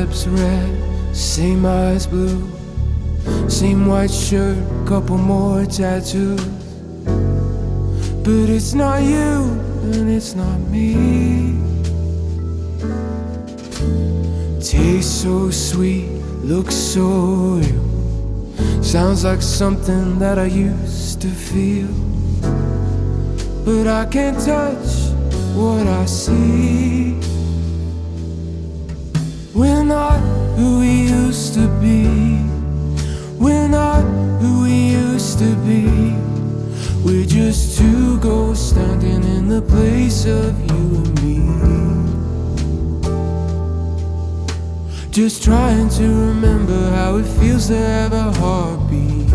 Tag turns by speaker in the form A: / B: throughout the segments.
A: Lips red, same eyes blue, same white shirt, couple more tattoos. But it's not you, and it's not me. Tastes so sweet, looks so real. Sounds like something that I used to feel. But I can't touch what I see. Just trying to remember how it feels to have a heartbeat.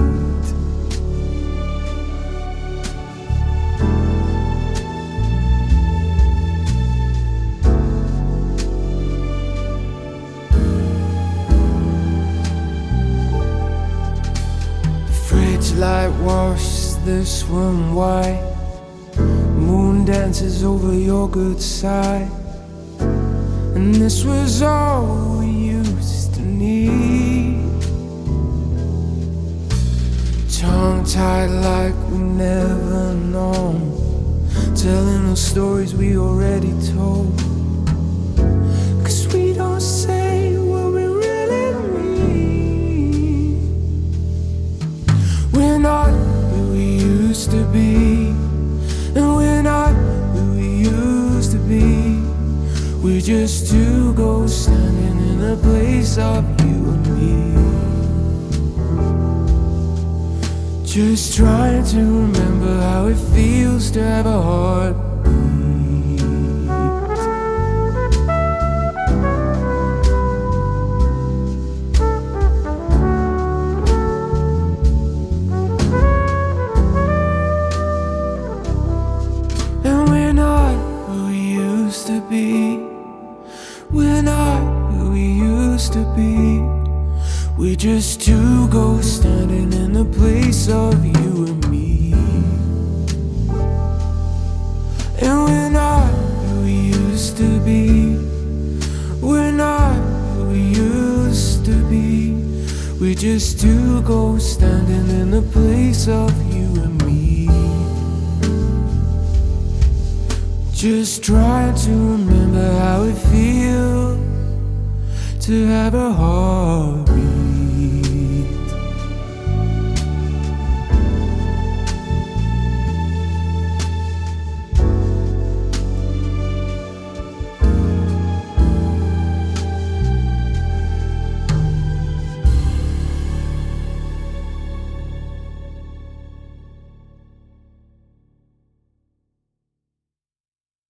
A: Fridge light washes this room white. Moon dances over your good side. And this was all we need. Tongue tied like we never known. Telling the stories we already told. Cause we don't say what we really mean. We're not who we used to be. Of you and me. Just trying to remember how it feels to have a heartbeat. And we're not who we used to be. We're not used to be. We're just two ghosts standing in the place of you and me. And we're not who we used to be. We're not who we used to be. We're just two ghosts standing in the place of you and me. Just trying to remember how it feels to have a heartbeat.